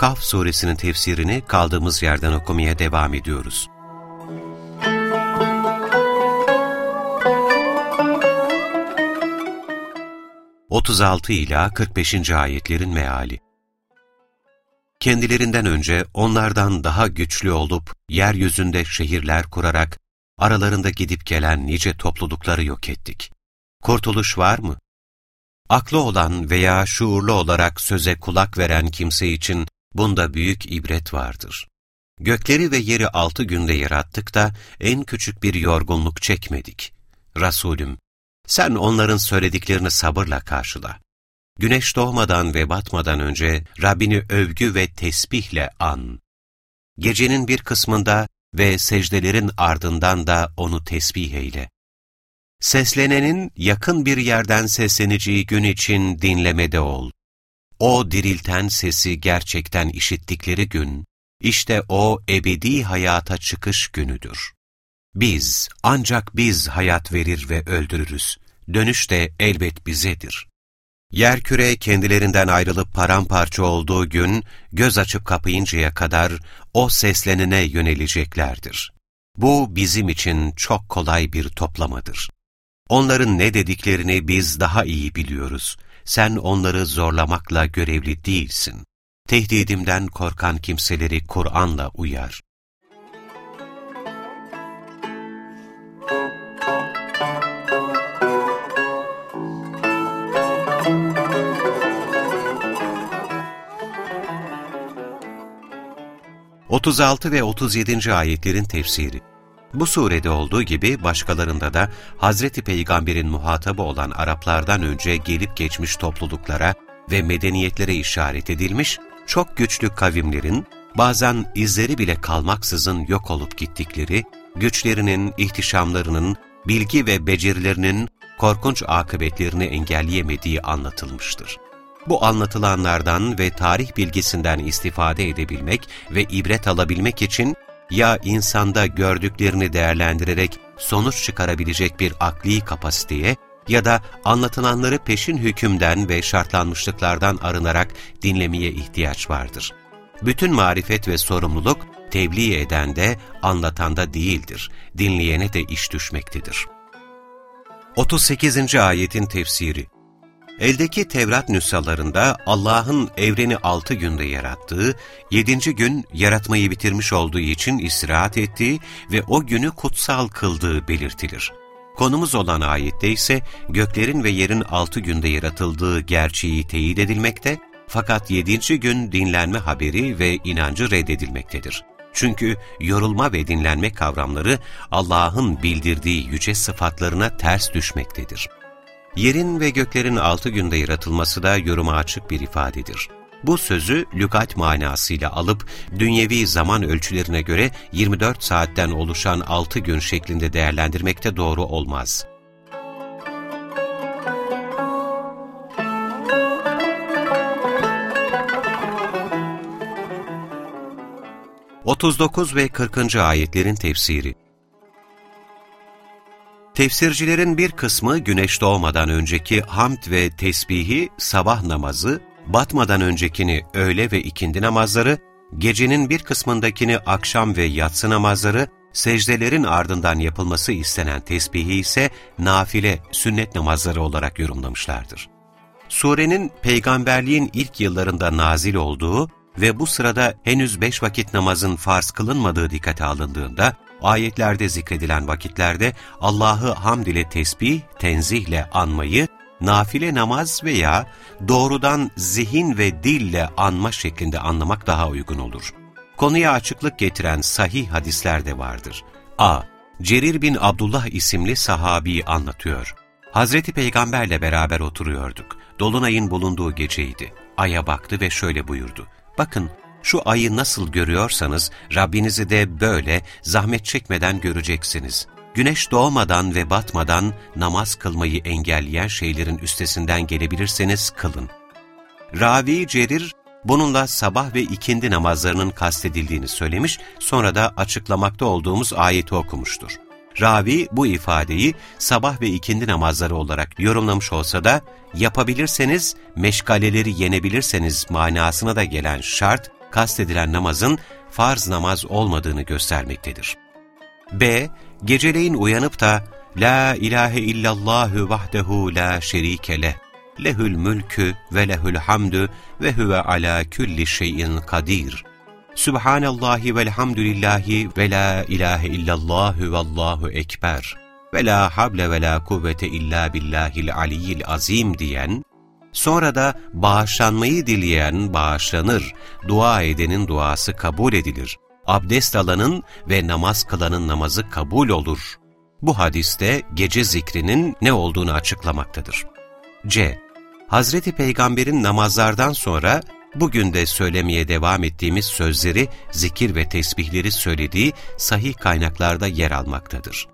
Kaf suresinin tefsirini kaldığımız yerden okumaya devam ediyoruz. ...36 ila 45. ayetlerin meali. Kendilerinden önce onlardan daha güçlü olup yeryüzünde şehirler kurarak aralarında gidip gelen nice toplulukları yok ettik. Kurtuluş var mı? Aklı olan veya şuurlu olarak söze kulak veren kimse için bunda büyük ibret vardır. Gökleri ve yeri altı günde yarattık da en küçük bir yorgunluk çekmedik. Resulüm, sen onların söylediklerini sabırla karşıla. Güneş doğmadan ve batmadan önce Rabbini övgü ve tesbihle an. Gecenin bir kısmında ve secdelerin ardından da onu tesbih eyle. Seslenenin yakın bir yerden sesleneceği gün için dinlemede ol. O dirilten sesi gerçekten işittikleri gün, işte o ebedi hayata çıkış günüdür. Biz, ancak biz hayat verir ve öldürürüz. Dönüş de elbet bizedir. Yerküre kendilerinden ayrılıp paramparça olduğu gün, göz açıp kapayıncaya kadar o seslenene yöneleceklerdir. Bu bizim için çok kolay bir toplamadır. Onların ne dediklerini biz daha iyi biliyoruz. Sen onları zorlamakla görevli değilsin. Tehdidimden korkan kimseleri Kur'an'la uyar. Otuz altı ve otuz yedinci ayetlerin tefsiri bu surede olduğu gibi başkalarında da Hazreti Peygamber'in muhatabı olan Araplardan önce gelip geçmiş topluluklara ve medeniyetlere işaret edilmiş, çok güçlü kavimlerin bazen izleri bile kalmaksızın yok olup gittikleri, güçlerinin, ihtişamlarının, bilgi ve becerilerinin korkunç akıbetlerini engelleyemediği anlatılmıştır. Bu anlatılanlardan ve tarih bilgisinden istifade edebilmek ve ibret alabilmek için ya insanda gördüklerini değerlendirerek sonuç çıkarabilecek bir akli kapasiteye ya da anlatılanları peşin hükümden ve şartlanmışlıklardan arınarak dinlemeye ihtiyaç vardır. Bütün marifet ve sorumluluk tebliğ eden de anlatanda değildir, dinleyene de iş düşmektedir. 38. Ayetin Tefsiri Eldeki Tevrat nüshalarında Allah'ın evreni altı günde yarattığı, yedinci gün yaratmayı bitirmiş olduğu için istirahat ettiği ve o günü kutsal kıldığı belirtilir. Konumuz olan ayette ise göklerin ve yerin altı günde yaratıldığı gerçeği teyit edilmekte, fakat yedinci gün dinlenme haberi ve inancı reddedilmektedir. Çünkü yorulma ve dinlenme kavramları Allah'ın bildirdiği yüce sıfatlarına ters düşmektedir. Yerin ve göklerin altı günde yaratılması da yoruma açık bir ifadedir. Bu sözü lügat manasıyla alıp dünyevi zaman ölçülerine göre 24 saatten oluşan 6 gün şeklinde değerlendirmekte doğru olmaz. Otuz dokuz ve 40. ayetlerin tefsiri Tefsircilerin bir kısmı güneş doğmadan önceki hamd ve tesbihi sabah namazı, batmadan öncekini öğle ve ikindi namazları, gecenin bir kısmındakini akşam ve yatsı namazları, secdelerin ardından yapılması istenen tesbihi ise nafile, sünnet namazları olarak yorumlamışlardır. Surenin peygamberliğin ilk yıllarında nazil olduğu ve bu sırada henüz beş vakit namazın farz kılınmadığı dikkate alındığında, ayetlerde zikredilen vakitlerde Allah'ı hamd ile tesbih, tenzihle anmayı, nafile namaz veya doğrudan zihin ve dille anma şeklinde anlamak daha uygun olur. Konuya açıklık getiren sahih hadisler de vardır. A. Cerir bin Abdullah isimli sahabi anlatıyor. Hazreti Peygamberle beraber oturuyorduk. Dolunayın bulunduğu geceydi. Aya baktı ve şöyle buyurdu. Bakın Şu ayı nasıl görüyorsanız Rabbinizi de böyle zahmet çekmeden göreceksiniz. Güneş doğmadan ve batmadan namaz kılmayı engelleyen şeylerin üstesinden gelebilirseniz kılın. Ravi Cerir bununla sabah ve ikindi namazlarının kastedildiğini söylemiş, sonra da açıklamakta olduğumuz ayeti okumuştur. Ravi bu ifadeyi sabah ve ikindi namazları olarak yorumlamış olsa da yapabilirseniz, meşgaleleri yenebilirseniz manasına da gelen şart, kastedilen namazın farz namaz olmadığını göstermektedir. B. Geceleyin uyanıp da La ilahe illallahu vahdehu la şerike leh, lehül mülkü ve lehül hamdü ve huve ala külli şeyin kadir. Sübhanallahi velhamdülillahi ve la ilahe illallahü vallahu ekber ve la hable ve la kuvvete illa billahil aliyyil azim diyen, sonra da bağışlanmayı dileyen bağışlanır, dua edenin duası kabul edilir, abdest alanın ve namaz kılanın namazı kabul olur. Bu hadiste gece zikrinin ne olduğunu açıklamaktadır. C. Hazreti Peygamber'in namazlardan sonra bugün de söylemeye devam ettiğimiz sözleri, zikir ve tesbihleri söylediği sahih kaynaklarda yer almaktadır.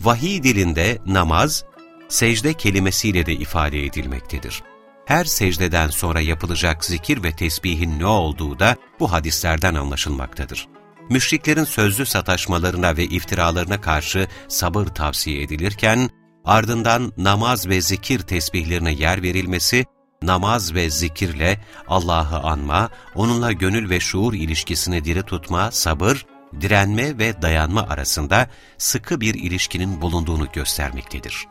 Vahiy dilinde namaz, secde kelimesiyle de ifade edilmektedir. Her secdeden sonra yapılacak zikir ve tesbihin ne olduğu da bu hadislerden anlaşılmaktadır. Müşriklerin sözlü sataşmalarına ve iftiralarına karşı sabır tavsiye edilirken, ardından namaz ve zikir tesbihlerine yer verilmesi, namaz ve zikirle Allah'ı anma, onunla gönül ve şuur ilişkisini diri tutma, sabır, direnme ve dayanma arasında sıkı bir ilişkinin bulunduğunu göstermektedir.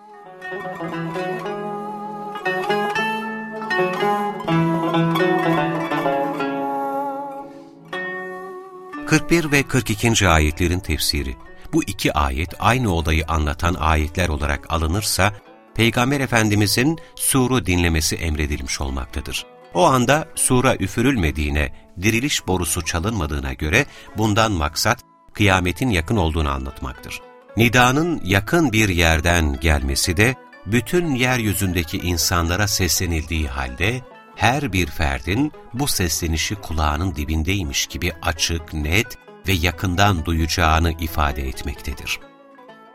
41 ve 42. ayetlerin tefsiri Bu iki ayet aynı olayı anlatan ayetler olarak alınırsa, Peygamber Efendimizin suru dinlemesi emredilmiş olmaktadır. O anda sura üfürülmediğine, diriliş borusu çalınmadığına göre bundan maksat kıyametin yakın olduğunu anlatmaktır. Nidanın yakın bir yerden gelmesi de bütün yeryüzündeki insanlara seslenildiği halde her bir ferdin bu seslenişi kulağının dibindeymiş gibi açık, net ve yakından duyacağını ifade etmektedir.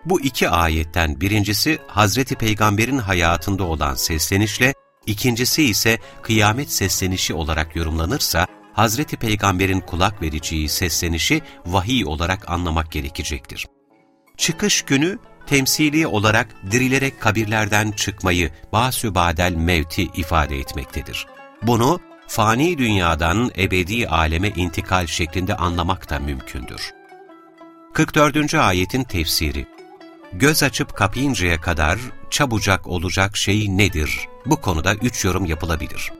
Bu iki ayetten birincisi Hazreti Peygamber'in hayatında olan seslenişle, ikincisi ise kıyamet seslenişi olarak yorumlanırsa, Hazreti Peygamber'in kulak vereceği seslenişi vahiy olarak anlamak gerekecektir. Çıkış günü temsili olarak dirilerek kabirlerden çıkmayı, basübadel mevti ifade etmektedir. Bunu fani dünyadan ebedi aleme intikal şeklinde anlamak da mümkündür. 44. ayetin tefsiri Göz açıp kapayıncaya kadar çabucak olacak şey nedir? Bu konuda üç yorum yapılabilir.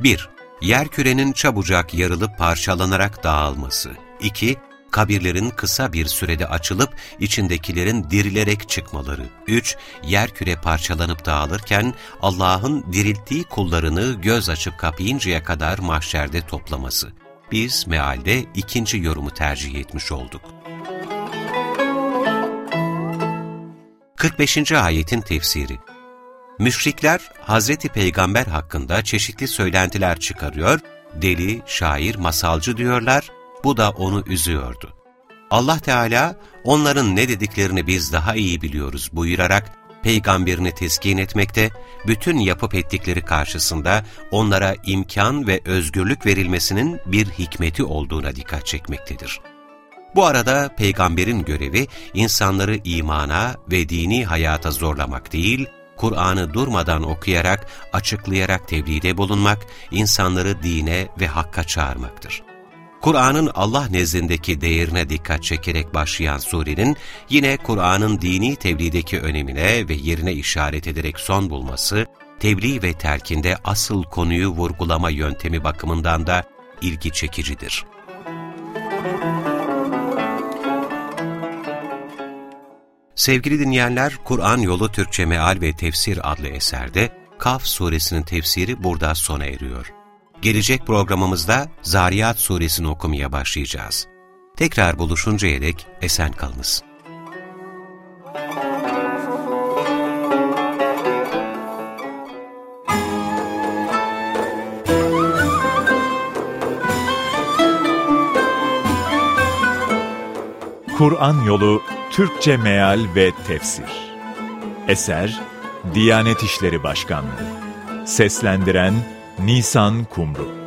1. Yerkürenin çabucak yarılıp parçalanarak dağılması. 2 kabirlerin kısa bir sürede açılıp içindekilerin dirilerek çıkmaları. 3. Yerküre parçalanıp dağılırken Allah'ın dirilttiği kullarını göz açıp kapayıncaya kadar mahşerde toplaması. Biz mealde ikinci yorumu tercih etmiş olduk. 45. ayetin tefsiri Müşrikler Hazreti Peygamber hakkında çeşitli söylentiler çıkarıyor, deli, şair, masalcı diyorlar bu da onu üzüyordu. Allah Teala onların ne dediklerini biz daha iyi biliyoruz buyurarak peygamberini teskin etmekte, bütün yapıp ettikleri karşısında onlara imkan ve özgürlük verilmesinin bir hikmeti olduğuna dikkat çekmektedir. Bu arada peygamberin görevi insanları imana ve dini hayata zorlamak değil, Kur'an'ı durmadan okuyarak, açıklayarak tebliğde bulunmak, insanları dine ve hakka çağırmaktır. Kur'an'ın Allah nezdindeki değerine dikkat çekerek başlayan surenin yine Kur'an'ın dini tebliğdeki önemine ve yerine işaret ederek son bulması, tebliğ ve terkinde asıl konuyu vurgulama yöntemi bakımından da ilgi çekicidir. Sevgili dinleyenler, Kur'an Yolu Türkçe Meal ve Tefsir adlı eserde Kaf suresinin tefsiri burada sona eriyor. Gelecek programımızda Zariyat suresini okumaya başlayacağız. Tekrar buluşuncaya dek esen kalınız. Kur'an Yolu Türkçe Meal ve Tefsir Eser Diyanet İşleri Başkanlığı Seslendiren Nisan Kumru